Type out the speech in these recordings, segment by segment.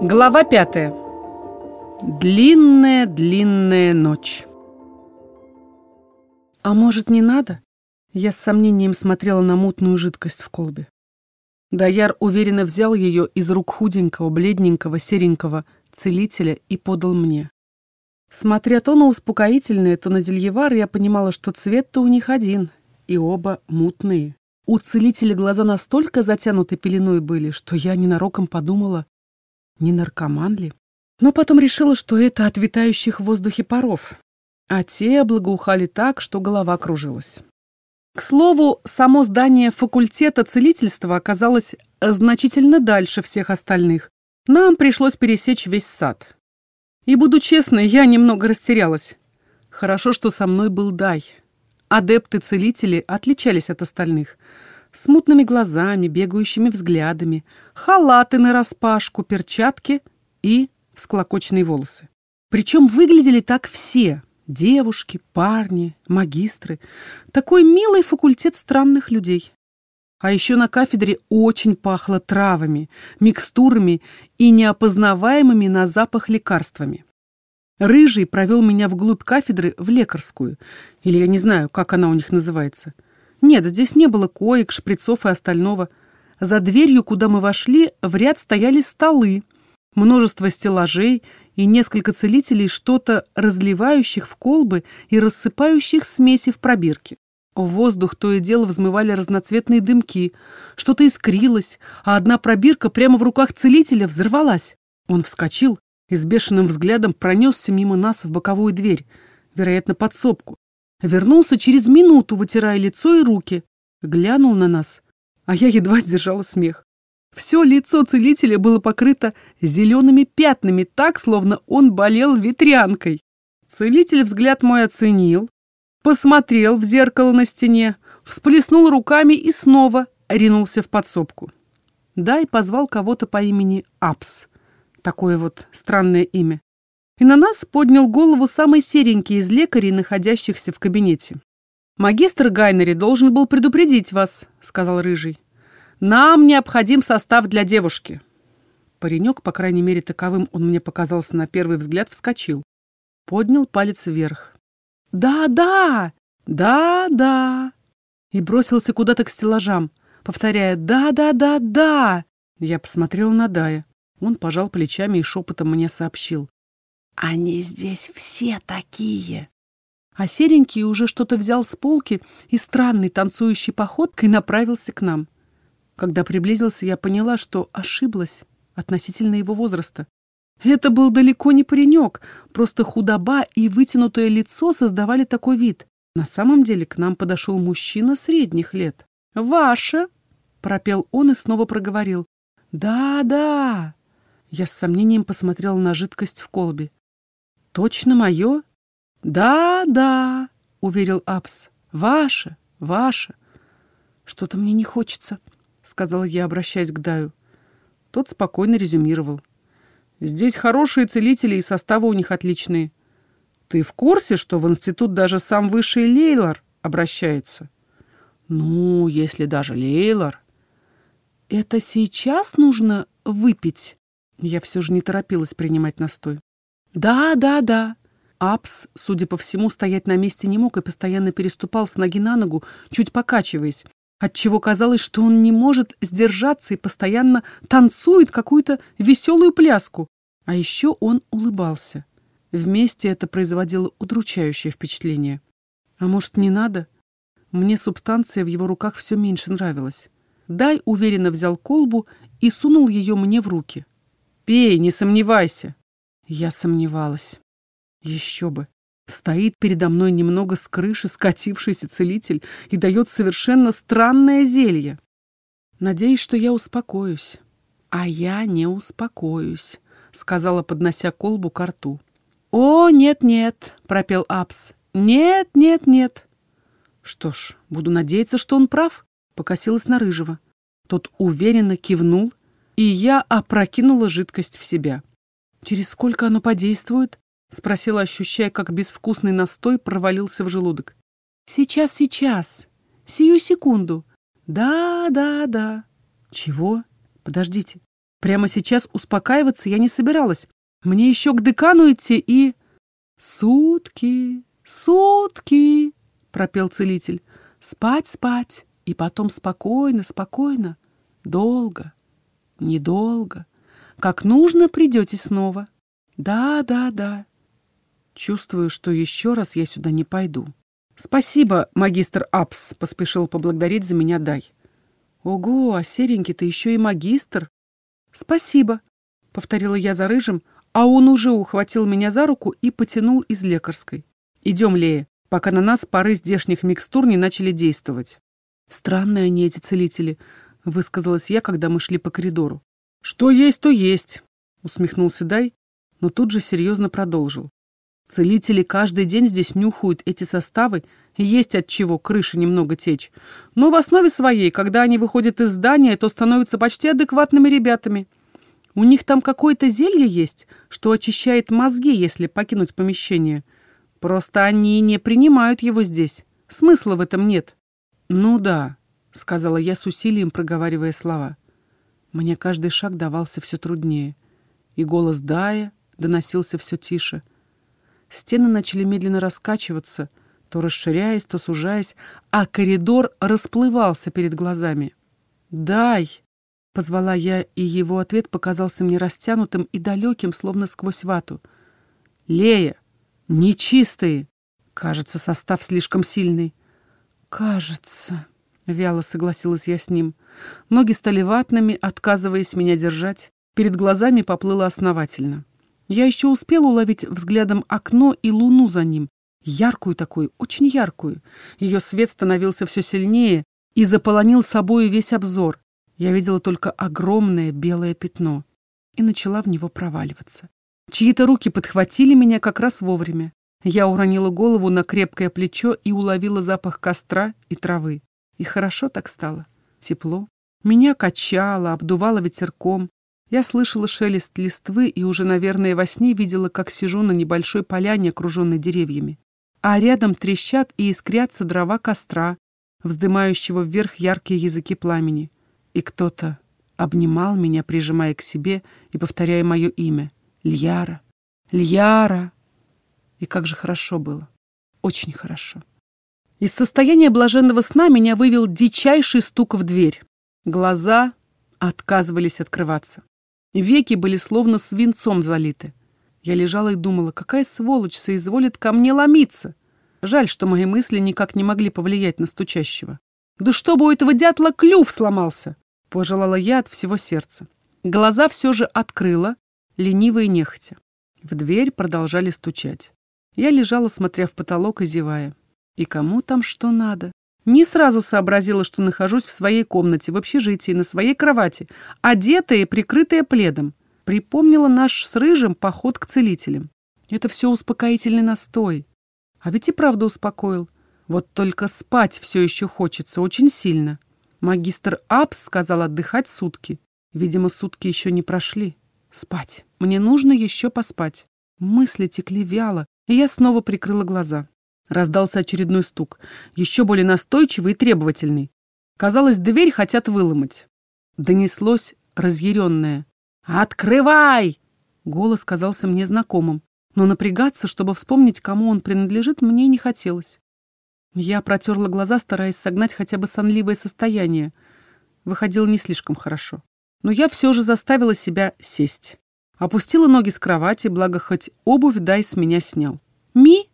Глава пятая. Длинная-длинная ночь. А может, не надо? Я с сомнением смотрела на мутную жидкость в колбе. Даяр уверенно взял ее из рук худенького, бледненького, серенького целителя и подал мне. Смотря то на успокоительные, то на зельевар, я понимала, что цвет-то у них один, и оба мутные. У целителя глаза настолько затянуты пеленой были, что я ненароком подумала, не наркоман ли? Но потом решила, что это от витающих в воздухе паров. А те благоухали так, что голова кружилась. К слову, само здание факультета целительства оказалось значительно дальше всех остальных. Нам пришлось пересечь весь сад. И, буду честной, я немного растерялась. Хорошо, что со мной был Дай. Адепты-целители отличались от остальных — с мутными глазами, бегающими взглядами, халаты нараспашку, перчатки и всклокоченные волосы. Причем выглядели так все — девушки, парни, магистры. Такой милый факультет странных людей. А еще на кафедре очень пахло травами, микстурами и неопознаваемыми на запах лекарствами. Рыжий провел меня вглубь кафедры в лекарскую, или я не знаю, как она у них называется — нет, здесь не было коек, шприцов и остального. За дверью, куда мы вошли, в ряд стояли столы, множество стеллажей и несколько целителей, что-то разливающих в колбы и рассыпающих смеси в пробирки. В воздух то и дело взмывали разноцветные дымки, что-то искрилось, а одна пробирка прямо в руках целителя взорвалась. Он вскочил и с бешеным взглядом пронесся мимо нас в боковую дверь, вероятно, подсобку, Вернулся через минуту, вытирая лицо и руки. Глянул на нас, а я едва сдержала смех. Все лицо целителя было покрыто зелеными пятнами, так, словно он болел ветрянкой. Целитель взгляд мой оценил, посмотрел в зеркало на стене, всплеснул руками и снова ринулся в подсобку. Да, и позвал кого-то по имени Апс. Такое вот странное имя и на нас поднял голову самый серенький из лекарей, находящихся в кабинете. «Магистр Гайнери должен был предупредить вас», — сказал Рыжий. «Нам необходим состав для девушки». Паренек, по крайней мере, таковым он мне показался на первый взгляд, вскочил. Поднял палец вверх. «Да-да! Да-да!» И бросился куда-то к стеллажам, повторяя «Да-да-да-да!» Я посмотрел на Дая. Он пожал плечами и шепотом мне сообщил. Они здесь все такие. А серенький уже что-то взял с полки и странной танцующей походкой направился к нам. Когда приблизился, я поняла, что ошиблась относительно его возраста. Это был далеко не паренек, просто худоба и вытянутое лицо создавали такой вид. На самом деле к нам подошел мужчина средних лет. «Ваше!» — пропел он и снова проговорил. «Да, да!» Я с сомнением посмотрела на жидкость в колбе. Точно мое? Да, да, уверил Апс. Ваше, ваше. Что-то мне не хочется, сказала я, обращаясь к Даю. Тот спокойно резюмировал. Здесь хорошие целители и составы у них отличные. Ты в курсе, что в институт даже сам высший Лейлор обращается? Ну, если даже Лейлор. Это сейчас нужно выпить? Я все же не торопилась принимать настой. «Да, да, да». Апс, судя по всему, стоять на месте не мог и постоянно переступал с ноги на ногу, чуть покачиваясь, отчего казалось, что он не может сдержаться и постоянно танцует какую-то веселую пляску. А еще он улыбался. Вместе это производило удручающее впечатление. А может, не надо? Мне субстанция в его руках все меньше нравилась. Дай уверенно взял колбу и сунул ее мне в руки. «Пей, не сомневайся!» Я сомневалась. Еще бы. Стоит передо мной немного с крыши скатившийся целитель и дает совершенно странное зелье. Надеюсь, что я успокоюсь. А я не успокоюсь, сказала, поднося колбу к рту. О, нет-нет, пропел Апс. Нет, нет, нет. Что ж, буду надеяться, что он прав, покосилась на рыжего. Тот уверенно кивнул, и я опрокинула жидкость в себя. «Через сколько оно подействует?» — спросила, ощущая, как безвкусный настой провалился в желудок. «Сейчас, сейчас. Сию секунду. Да, да, да». «Чего? Подождите. Прямо сейчас успокаиваться я не собиралась. Мне еще к декану идти и... «Сутки, сутки!» — пропел целитель. «Спать, спать, и потом спокойно, спокойно, долго, недолго. Как нужно, придете снова. Да, да, да. Чувствую, что еще раз я сюда не пойду. Спасибо, магистр Апс, поспешил поблагодарить за меня Дай. Ого, а серенький-то еще и магистр. Спасибо, повторила я за рыжим, а он уже ухватил меня за руку и потянул из лекарской. Идем, Лея, пока на нас пары здешних микстур не начали действовать. Странные они, эти целители, высказалась я, когда мы шли по коридору. «Что есть, то есть», — усмехнулся Дай, но тут же серьезно продолжил. «Целители каждый день здесь нюхают эти составы, и есть от чего крыша немного течь. Но в основе своей, когда они выходят из здания, то становятся почти адекватными ребятами. У них там какое-то зелье есть, что очищает мозги, если покинуть помещение. Просто они не принимают его здесь. Смысла в этом нет». «Ну да», — сказала я с усилием, проговаривая слова. Мне каждый шаг давался все труднее, и голос Дая доносился все тише. Стены начали медленно раскачиваться, то расширяясь, то сужаясь, а коридор расплывался перед глазами. «Дай!» — позвала я, и его ответ показался мне растянутым и далеким, словно сквозь вату. «Лея! Нечистые!» Кажется, состав слишком сильный. «Кажется...» Вяло согласилась я с ним. Ноги стали ватными, отказываясь меня держать. Перед глазами поплыло основательно. Я еще успела уловить взглядом окно и луну за ним. Яркую такую, очень яркую. Ее свет становился все сильнее и заполонил собой весь обзор. Я видела только огромное белое пятно и начала в него проваливаться. Чьи-то руки подхватили меня как раз вовремя. Я уронила голову на крепкое плечо и уловила запах костра и травы. И хорошо так стало. Тепло. Меня качало, обдувало ветерком. Я слышала шелест листвы и уже, наверное, во сне видела, как сижу на небольшой поляне, окруженной деревьями. А рядом трещат и искрятся дрова костра, вздымающего вверх яркие языки пламени. И кто-то обнимал меня, прижимая к себе и повторяя мое имя. Льяра, Льяра. И как же хорошо было. Очень хорошо. Из состояния блаженного сна меня вывел дичайший стук в дверь. Глаза отказывались открываться. Веки были словно свинцом залиты. Я лежала и думала, какая сволочь соизволит ко мне ломиться. Жаль, что мои мысли никак не могли повлиять на стучащего. «Да чтобы у этого дятла клюв сломался!» — пожелала я от всего сердца. Глаза все же открыла, лениво и нехотя. В дверь продолжали стучать. Я лежала, смотря в потолок и зевая. И кому там что надо? Не сразу сообразила, что нахожусь в своей комнате, в общежитии, на своей кровати, одетая и прикрытая пледом. Припомнила наш с Рыжим поход к целителям. Это все успокоительный настой. А ведь и правда успокоил. Вот только спать все еще хочется, очень сильно. Магистр Апс сказал отдыхать сутки. Видимо, сутки еще не прошли. Спать. Мне нужно еще поспать. Мысли текли вяло, и я снова прикрыла глаза. Раздался очередной стук, еще более настойчивый и требовательный. Казалось, дверь хотят выломать. Донеслось разъяренное. «Открывай!» Голос казался мне знакомым, но напрягаться, чтобы вспомнить, кому он принадлежит, мне не хотелось. Я протерла глаза, стараясь согнать хотя бы сонливое состояние. Выходило не слишком хорошо. Но я все же заставила себя сесть. Опустила ноги с кровати, благо хоть обувь дай с меня снял. «Ми?»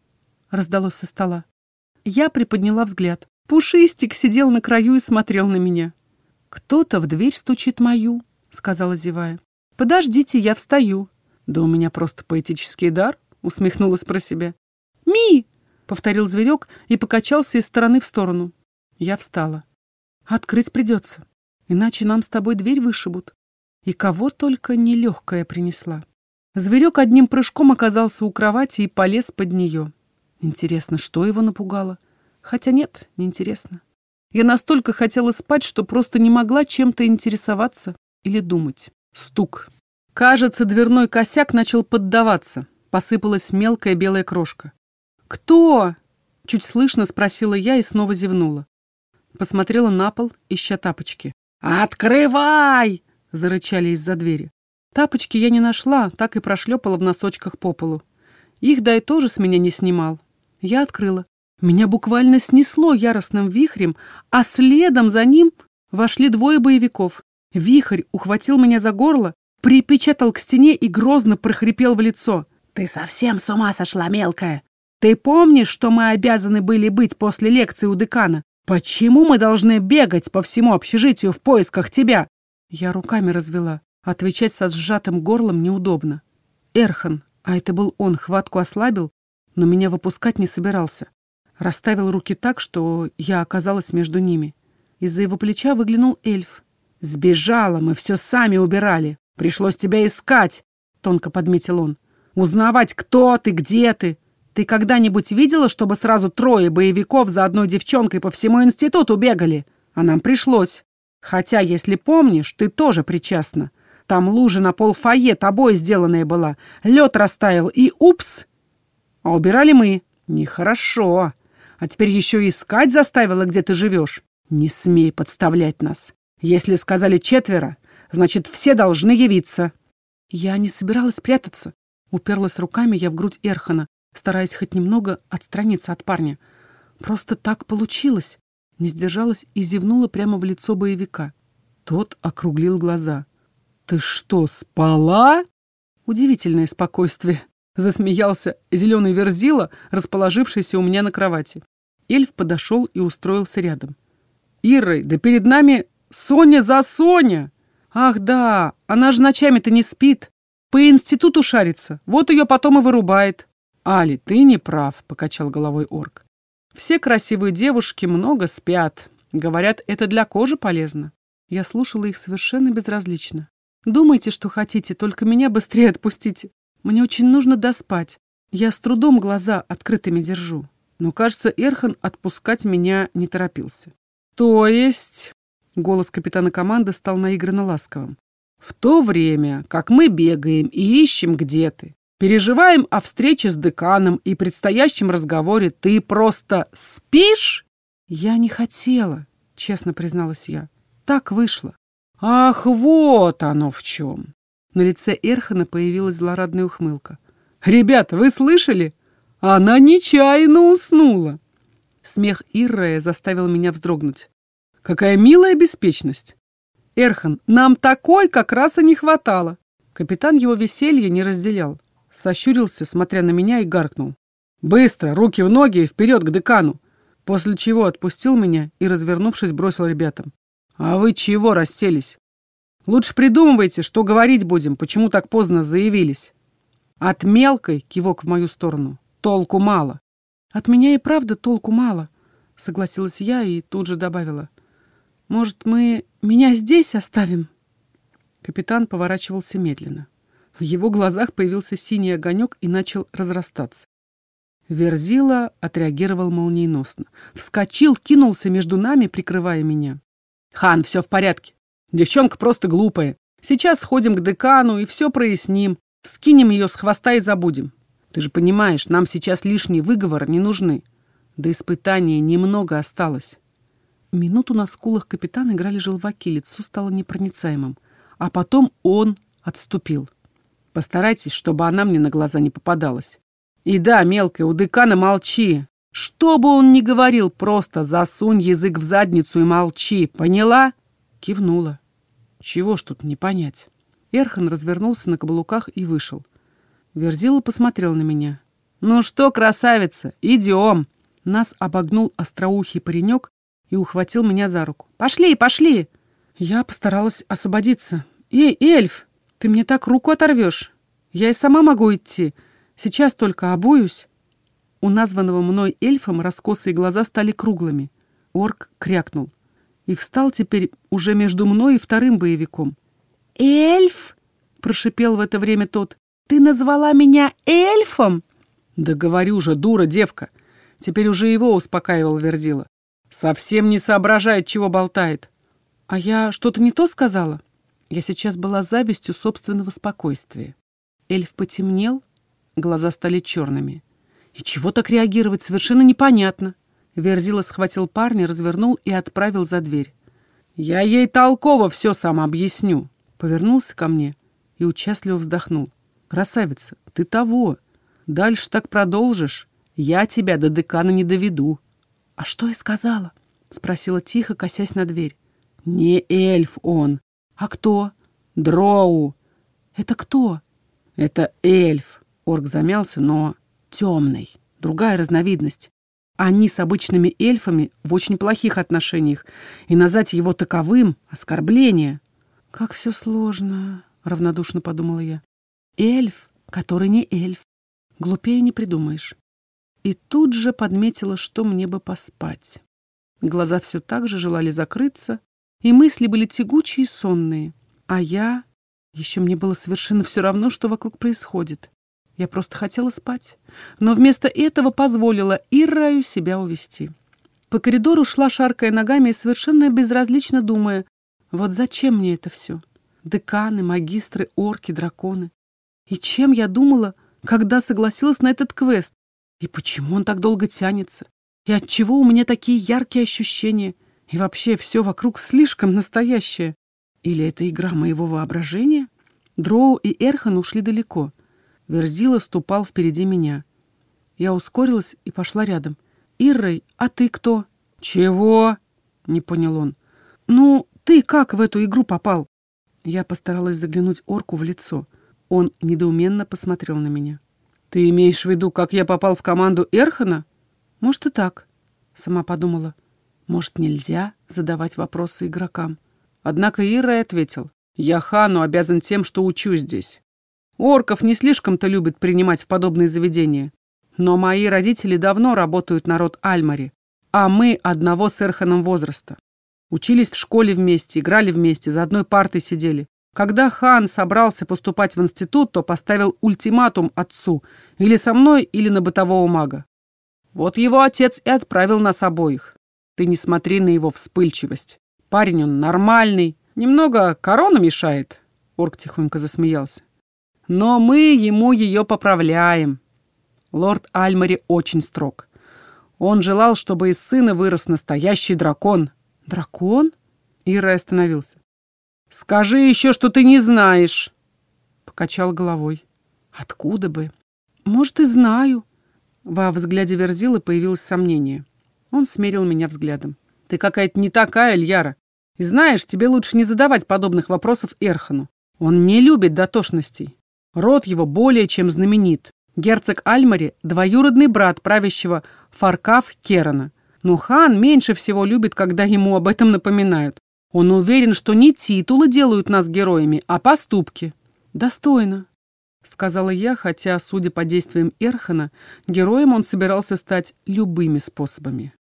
Раздалось со стола. Я приподняла взгляд. Пушистик сидел на краю и смотрел на меня. «Кто-то в дверь стучит мою», — сказала зевая. «Подождите, я встаю». «Да у меня просто поэтический дар», — усмехнулась про себя. «Ми!» — повторил зверек и покачался из стороны в сторону. Я встала. «Открыть придется, иначе нам с тобой дверь вышибут». И кого только нелегкая принесла. Зверек одним прыжком оказался у кровати и полез под нее. Интересно, что его напугало? Хотя нет, не интересно. Я настолько хотела спать, что просто не могла чем-то интересоваться или думать. Стук. Кажется, дверной косяк начал поддаваться. Посыпалась мелкая белая крошка. «Кто?» — чуть слышно спросила я и снова зевнула. Посмотрела на пол, ища тапочки. «Открывай!» — зарычали из-за двери. Тапочки я не нашла, так и прошлепала в носочках по полу. Их Дай тоже с меня не снимал. Я открыла. Меня буквально снесло яростным вихрем, а следом за ним вошли двое боевиков. Вихрь ухватил меня за горло, припечатал к стене и грозно прохрипел в лицо. «Ты совсем с ума сошла, мелкая! Ты помнишь, что мы обязаны были быть после лекции у декана? Почему мы должны бегать по всему общежитию в поисках тебя?» Я руками развела. Отвечать со сжатым горлом неудобно. Эрхан, а это был он, хватку ослабил, но меня выпускать не собирался. Расставил руки так, что я оказалась между ними. Из-за его плеча выглянул эльф. «Сбежала, мы все сами убирали. Пришлось тебя искать», — тонко подметил он. «Узнавать, кто ты, где ты. Ты когда-нибудь видела, чтобы сразу трое боевиков за одной девчонкой по всему институту бегали? А нам пришлось. Хотя, если помнишь, ты тоже причастна. Там лужа на пол фойе тобой сделанная была. Лед растаял, и упс! А убирали мы. Нехорошо. А теперь еще искать заставила, где ты живешь. Не смей подставлять нас. Если сказали четверо, значит, все должны явиться. Я не собиралась прятаться. Уперлась руками я в грудь Эрхана, стараясь хоть немного отстраниться от парня. Просто так получилось. Не сдержалась и зевнула прямо в лицо боевика. Тот округлил глаза. «Ты что, спала?» Удивительное спокойствие. Засмеялся зеленый верзила, расположившийся у меня на кровати. Эльф подошел и устроился рядом. «Ирой, да перед нами Соня за Соня!» «Ах да, она же ночами-то не спит. По институту шарится, вот ее потом и вырубает». «Али, ты не прав», — покачал головой орк. «Все красивые девушки много спят. Говорят, это для кожи полезно». Я слушала их совершенно безразлично. «Думайте, что хотите, только меня быстрее отпустите. Мне очень нужно доспать. Я с трудом глаза открытыми держу». Но, кажется, Эрхан отпускать меня не торопился. «То есть...» — голос капитана команды стал наигранно ласковым. «В то время, как мы бегаем и ищем, где ты, Переживаем о встрече с деканом и предстоящем разговоре. Ты просто спишь? Я не хотела, честно призналась я. Так вышло. Ах, вот оно в чем. На лице Эрхана появилась злорадная ухмылка. «Ребята, вы слышали? Она нечаянно уснула!» Смех Иррея заставил меня вздрогнуть. «Какая милая беспечность! Эрхан, нам такой как раз и не хватало!» Капитан его веселья не разделял. Сощурился, смотря на меня, и гаркнул. «Быстро! Руки в ноги и вперед к декану!» После чего отпустил меня и, развернувшись, бросил ребятам. «А вы чего расселись? Лучше придумывайте, что говорить будем, почему так поздно заявились. От мелкой, кивок в мою сторону, толку мало». «От меня и правда толку мало», — согласилась я и тут же добавила. «Может, мы меня здесь оставим?» Капитан поворачивался медленно. В его глазах появился синий огонек и начал разрастаться. Верзила отреагировал молниеносно. Вскочил, кинулся между нами, прикрывая меня. «Хан, все в порядке. Девчонка просто глупая. Сейчас сходим к декану и все проясним. Скинем ее с хвоста и забудем. Ты же понимаешь, нам сейчас лишние выговоры не нужны. До испытания немного осталось». Минуту на скулах капитана играли желваки, лицо стало непроницаемым. А потом он отступил. Постарайтесь, чтобы она мне на глаза не попадалась. И да, мелкая, у декана молчи. Что бы он ни говорил, просто засунь язык в задницу и молчи. Поняла? Кивнула. Чего ж тут не понять? Эрхан развернулся на каблуках и вышел. Верзила посмотрел на меня. «Ну что, красавица, идем!» Нас обогнул остроухий паренек и ухватил меня за руку. «Пошли, пошли!» Я постаралась освободиться. «Эй, эльф, ты мне так руку оторвешь. Я и сама могу идти. Сейчас только обуюсь». У названного мной эльфом раскосые глаза стали круглыми. Орк крякнул. И встал теперь уже между мной и вторым боевиком. «Эльф?» — прошипел в это время тот. «Ты назвала меня эльфом?» «Да говорю же, дура девка!» Теперь уже его успокаивал Верзила. «Совсем не соображает, чего болтает». «А я что-то не то сказала?» Я сейчас была завистью собственного спокойствия. Эльф потемнел, глаза стали черными. И чего так реагировать, совершенно непонятно. Верзила схватил парня, развернул и отправил за дверь. «Я ей толково все сам объясню. повернулся ко мне и участливо вздохнул. «Красавица, ты того. Дальше так продолжишь. Я тебя до декана не доведу». «А что я сказала?» — спросила тихо, косясь на дверь. «Не эльф он. А кто?» «Дроу». «Это кто?» «Это эльф». Орк замялся, но темный. Другая разновидность. Они с обычными эльфами в очень плохих отношениях, и назвать его таковым — оскорбление. «Как все сложно», — равнодушно подумала я. «Эльф, который не эльф. Глупее не придумаешь». И тут же подметила, что мне бы поспать. Глаза все так же желали закрыться, и мысли были тягучие и сонные. А я... Еще мне было совершенно все равно, что вокруг происходит. Я просто хотела спать. Но вместо этого позволила Ирраю себя увести. По коридору шла, шаркая ногами, и совершенно безразлично думая, вот зачем мне это все? Деканы, магистры, орки, драконы. И чем я думала, когда согласилась на этот квест? И почему он так долго тянется? И от чего у меня такие яркие ощущения? И вообще все вокруг слишком настоящее. Или это игра моего воображения? Дроу и Эрхан ушли далеко — Верзила ступал впереди меня. Я ускорилась и пошла рядом. «Иррой, а ты кто?» «Чего?» — не понял он. «Ну, ты как в эту игру попал?» Я постаралась заглянуть орку в лицо. Он недоуменно посмотрел на меня. «Ты имеешь в виду, как я попал в команду Эрхана?» «Может, и так», — сама подумала. «Может, нельзя задавать вопросы игрокам?» Однако Иррой ответил. «Я хану обязан тем, что учу здесь. Орков не слишком-то любят принимать в подобные заведения. Но мои родители давно работают на род Альмари, а мы одного с Эрханом возраста. Учились в школе вместе, играли вместе, за одной партой сидели. Когда хан собрался поступать в институт, то поставил ультиматум отцу или со мной, или на бытового мага. Вот его отец и отправил нас обоих. Ты не смотри на его вспыльчивость. Парень он нормальный, немного корона мешает. Орк тихонько засмеялся. Но мы ему ее поправляем. Лорд Альмари очень строг. Он желал, чтобы из сына вырос настоящий дракон. Дракон? Ира остановился. Скажи еще, что ты не знаешь. Покачал головой. Откуда бы? Может, и знаю. Во взгляде Верзилы появилось сомнение. Он смерил меня взглядом. Ты какая-то не такая, Ильяра. И знаешь, тебе лучше не задавать подобных вопросов Эрхану. Он не любит дотошностей. Род его более чем знаменит. Герцог Альмари – двоюродный брат правящего Фаркав Керана. Но хан меньше всего любит, когда ему об этом напоминают. Он уверен, что не титулы делают нас героями, а поступки. «Достойно», — сказала я, хотя, судя по действиям Эрхана, героем он собирался стать любыми способами.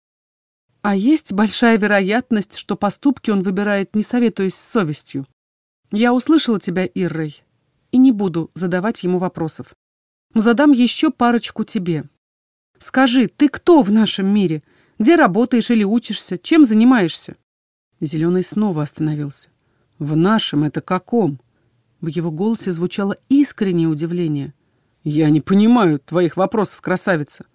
А есть большая вероятность, что поступки он выбирает, не советуясь с совестью. Я услышала тебя, Иррой и не буду задавать ему вопросов. Но задам еще парочку тебе. Скажи, ты кто в нашем мире? Где работаешь или учишься? Чем занимаешься?» Зеленый снова остановился. «В нашем это каком?» В его голосе звучало искреннее удивление. «Я не понимаю твоих вопросов, красавица».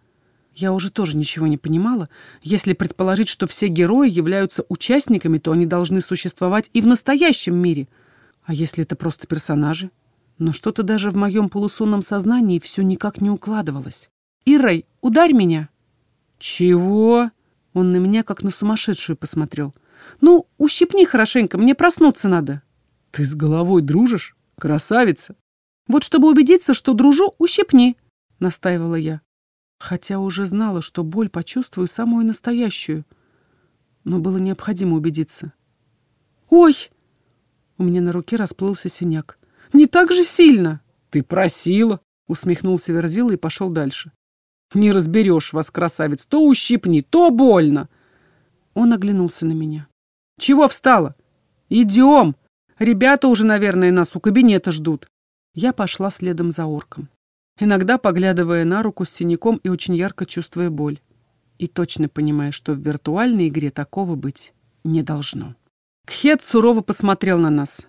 Я уже тоже ничего не понимала. Если предположить, что все герои являются участниками, то они должны существовать и в настоящем мире. А если это просто персонажи? Но что-то даже в моем полусонном сознании все никак не укладывалось. «Ирой, ударь меня!» «Чего?» Он на меня как на сумасшедшую посмотрел. «Ну, ущипни хорошенько, мне проснуться надо». «Ты с головой дружишь? Красавица!» «Вот чтобы убедиться, что дружу, ущипни», — настаивала я. Хотя уже знала, что боль почувствую самую настоящую. Но было необходимо убедиться. «Ой!» У меня на руке расплылся синяк. Не так же сильно. Ты просила, усмехнулся Верзила и пошел дальше. Не разберешь вас, красавец, то ущипни, то больно. Он оглянулся на меня. Чего встала? Идем. Ребята уже, наверное, нас у кабинета ждут. Я пошла следом за орком, иногда поглядывая на руку с синяком и очень ярко чувствуя боль. И точно понимая, что в виртуальной игре такого быть не должно. Кхет сурово посмотрел на нас.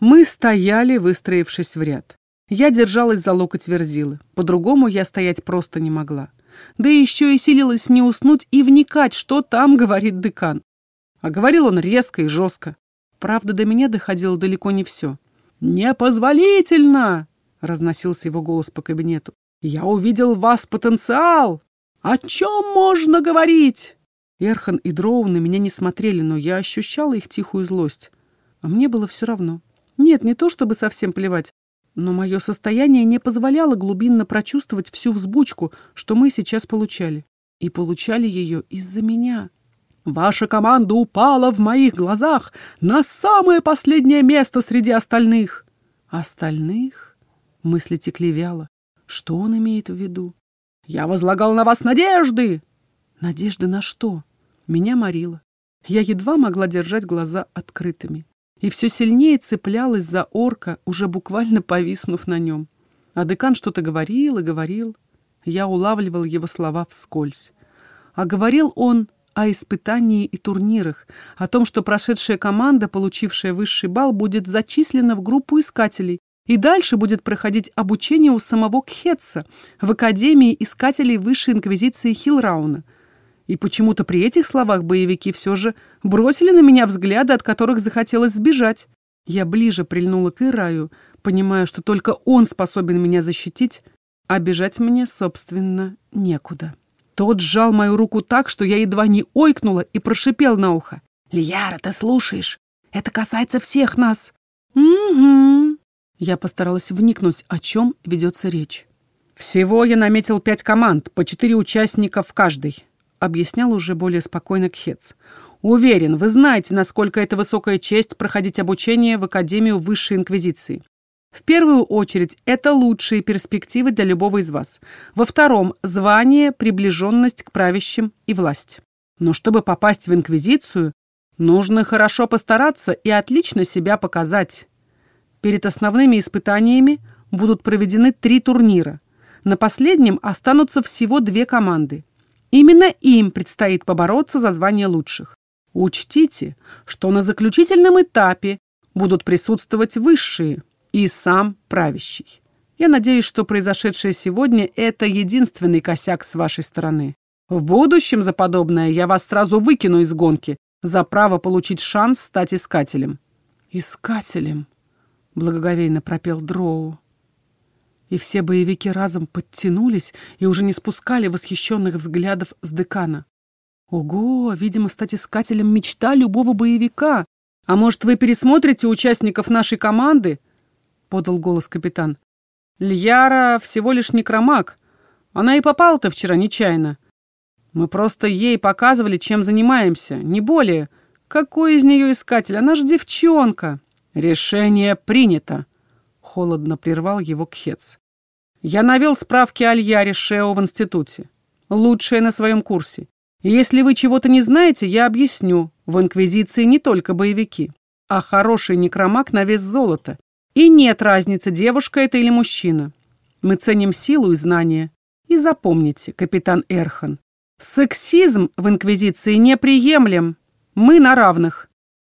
Мы стояли, выстроившись в ряд. Я держалась за локоть Верзилы. По-другому я стоять просто не могла. Да еще и силилась не уснуть и вникать, что там говорит декан. А говорил он резко и жестко. Правда, до меня доходило далеко не все. «Непозволительно!» — разносился его голос по кабинету. «Я увидел в вас потенциал! О чем можно говорить?» Эрхан и Дроу на меня не смотрели, но я ощущала их тихую злость. А мне было все равно. Нет, не то чтобы совсем плевать, но мое состояние не позволяло глубинно прочувствовать всю взбучку, что мы сейчас получали. И получали ее из-за меня. Ваша команда упала в моих глазах на самое последнее место среди остальных. Остальных? Мысли текли вяло. Что он имеет в виду? Я возлагал на вас надежды. Надежды на что? Меня морило. Я едва могла держать глаза открытыми. И все сильнее цеплялась за орка, уже буквально повиснув на нем. А декан что-то говорил и говорил. Я улавливал его слова вскользь. А говорил он о испытании и турнирах, о том, что прошедшая команда, получившая высший балл, будет зачислена в группу искателей и дальше будет проходить обучение у самого Кхетса в Академии искателей Высшей Инквизиции Хилрауна. И почему-то при этих словах боевики все же бросили на меня взгляды, от которых захотелось сбежать. Я ближе прильнула к Ираю, понимая, что только он способен меня защитить, а бежать мне, собственно, некуда. Тот сжал мою руку так, что я едва не ойкнула и прошипел на ухо. «Лияра, ты слушаешь? Это касается всех нас!» «Угу». Я постаралась вникнуть, о чем ведется речь. «Всего я наметил пять команд, по четыре участника в каждой», объяснял уже более спокойно Кхец. «Уверен, вы знаете, насколько это высокая честь проходить обучение в Академию Высшей Инквизиции. В первую очередь, это лучшие перспективы для любого из вас. Во втором – звание, приближенность к правящим и власть. Но чтобы попасть в Инквизицию, нужно хорошо постараться и отлично себя показать. Перед основными испытаниями будут проведены три турнира. На последнем останутся всего две команды. Именно им предстоит побороться за звание лучших. Учтите, что на заключительном этапе будут присутствовать высшие – и сам правящий. Я надеюсь, что произошедшее сегодня – это единственный косяк с вашей стороны. В будущем за подобное я вас сразу выкину из гонки за право получить шанс стать искателем». «Искателем?» — благоговейно пропел Дроу. И все боевики разом подтянулись и уже не спускали восхищенных взглядов с декана. «Ого! Видимо, стать искателем — мечта любого боевика! А может, вы пересмотрите участников нашей команды — подал голос капитан. «Льяра всего лишь некромаг. Она и попала-то вчера нечаянно. Мы просто ей показывали, чем занимаемся, не более. Какой из нее искатель? Она же девчонка!» «Решение принято!» — холодно прервал его Кхец. «Я навел справки о Льяре Шео в институте. Лучшая на своем курсе. И если вы чего-то не знаете, я объясню. В Инквизиции не только боевики, а хороший некромаг на вес золота. И нет разницы, девушка это или мужчина. Мы ценим силу и знания. И запомните, капитан Эрхан, сексизм в Инквизиции неприемлем. Мы на равных.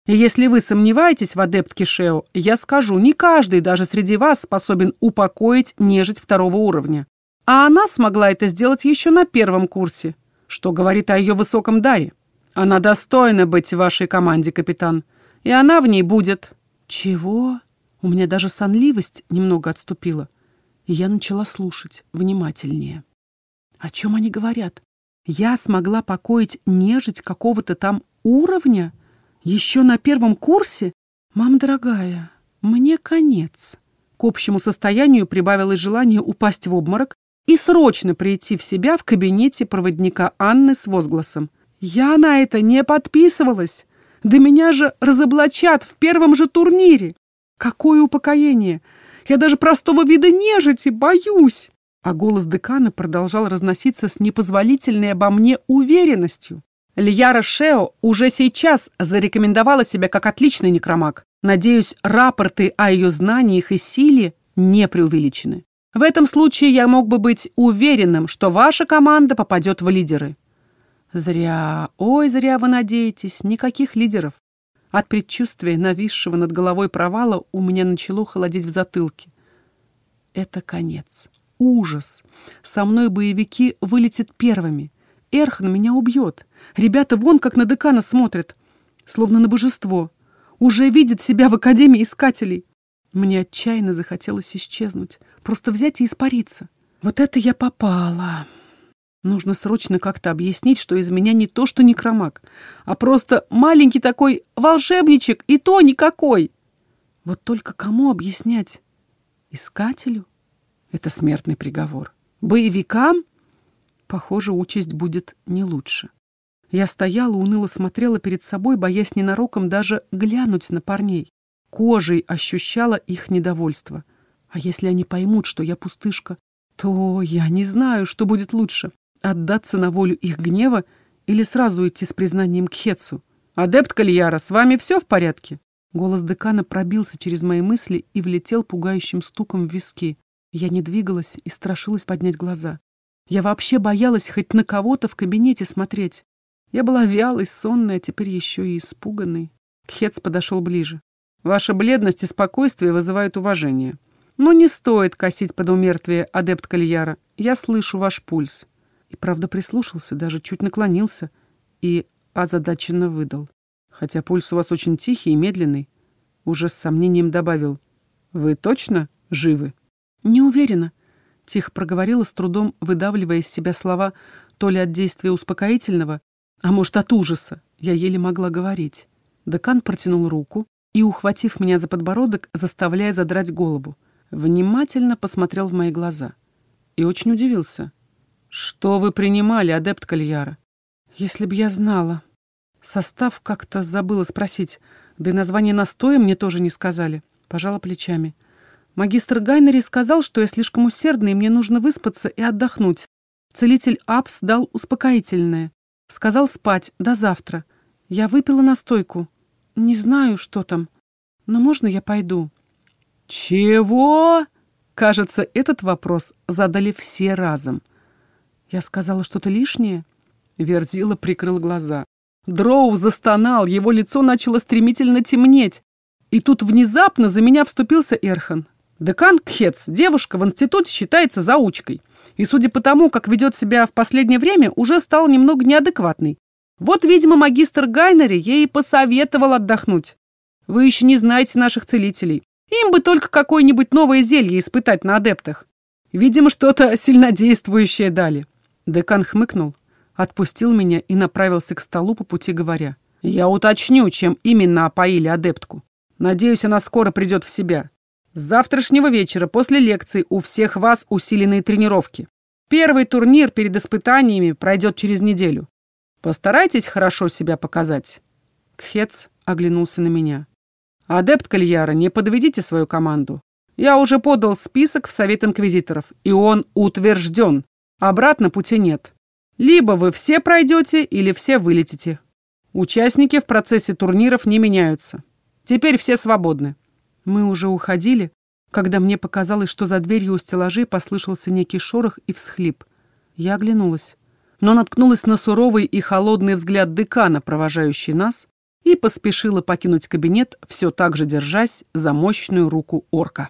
И если вы сомневаетесь в адептке Шео, я скажу, не каждый даже среди вас способен упокоить нежить второго уровня. А она смогла это сделать еще на первом курсе, что говорит о ее высоком даре. Она достойна быть в вашей команде, капитан. И она в ней будет. Чего? У меня даже сонливость немного отступила, и я начала слушать внимательнее. О чем они говорят? Я смогла покоить нежить какого-то там уровня? Еще на первом курсе? Мам, дорогая, мне конец. К общему состоянию прибавилось желание упасть в обморок и срочно прийти в себя в кабинете проводника Анны с возгласом. Я на это не подписывалась. Да меня же разоблачат в первом же турнире. Какое упокоение! Я даже простого вида нежити боюсь!» А голос декана продолжал разноситься с непозволительной обо мне уверенностью. Льяра Шео уже сейчас зарекомендовала себя как отличный некромаг. Надеюсь, рапорты о ее знаниях и силе не преувеличены. В этом случае я мог бы быть уверенным, что ваша команда попадет в лидеры. Зря, ой, зря вы надеетесь, никаких лидеров. От предчувствия нависшего над головой провала у меня начало холодеть в затылке. Это конец. Ужас. Со мной боевики вылетят первыми. Эрхан меня убьет. Ребята вон как на декана смотрят. Словно на божество. Уже видят себя в Академии Искателей. Мне отчаянно захотелось исчезнуть, просто взять и испариться. Вот это я попала. Нужно срочно как-то объяснить, что из меня не то, что некромаг, а просто маленький такой волшебничек, и то никакой. Вот только кому объяснять? Искателю? Это смертный приговор. Боевикам? Похоже, участь будет не лучше. Я стояла, уныло смотрела перед собой, боясь ненароком даже глянуть на парней. Кожей ощущала их недовольство. А если они поймут, что я пустышка, то я не знаю, что будет лучше отдаться на волю их гнева или сразу идти с признанием к Хетсу. «Адепт Кальяра, с вами все в порядке?» Голос декана пробился через мои мысли и влетел пугающим стуком в виски. Я не двигалась и страшилась поднять глаза. Я вообще боялась хоть на кого-то в кабинете смотреть. Я была вялой, сонной, а теперь еще и испуганной. Кхец подошел ближе. «Ваша бледность и спокойствие вызывают уважение. Но не стоит косить под умертвие, адепт Кальяра. Я слышу ваш пульс и, правда, прислушался, даже чуть наклонился и озадаченно выдал. Хотя пульс у вас очень тихий и медленный. Уже с сомнением добавил. Вы точно живы? Не уверена. Тихо проговорила, с трудом выдавливая из себя слова то ли от действия успокоительного, а может, от ужаса. Я еле могла говорить. Декан протянул руку и, ухватив меня за подбородок, заставляя задрать голову, внимательно посмотрел в мои глаза. И очень удивился. «Что вы принимали, адепт Кальяра?» «Если б я знала». Состав как-то забыла спросить, да и название настоя мне тоже не сказали. Пожала плечами. Магистр Гайнери сказал, что я слишком усердна, и мне нужно выспаться и отдохнуть. Целитель Апс дал успокоительное. Сказал спать до завтра. Я выпила настойку. Не знаю, что там. Но можно я пойду? Чего? Кажется, этот вопрос задали все разом. Я сказала что-то лишнее? Верзила прикрыл глаза. Дроу застонал, его лицо начало стремительно темнеть. И тут внезапно за меня вступился Эрхан. Декан Кхец, девушка в институте считается заучкой. И судя по тому, как ведет себя в последнее время, уже стал немного неадекватной. Вот, видимо, магистр Гайнери ей посоветовал отдохнуть. Вы еще не знаете наших целителей. Им бы только какое-нибудь новое зелье испытать на адептах. Видимо, что-то сильнодействующее дали. Декан хмыкнул, отпустил меня и направился к столу по пути говоря. «Я уточню, чем именно опоили адептку. Надеюсь, она скоро придет в себя. С завтрашнего вечера после лекции у всех вас усиленные тренировки. Первый турнир перед испытаниями пройдет через неделю. Постарайтесь хорошо себя показать». Кхец оглянулся на меня. «Адепт Кальяра, не подведите свою команду. Я уже подал список в Совет Инквизиторов, и он утвержден. Обратно пути нет. Либо вы все пройдете, или все вылетите. Участники в процессе турниров не меняются. Теперь все свободны. Мы уже уходили, когда мне показалось, что за дверью у стеллажей послышался некий шорох и всхлип. Я оглянулась, но наткнулась на суровый и холодный взгляд декана, провожающий нас, и поспешила покинуть кабинет, все так же держась за мощную руку орка.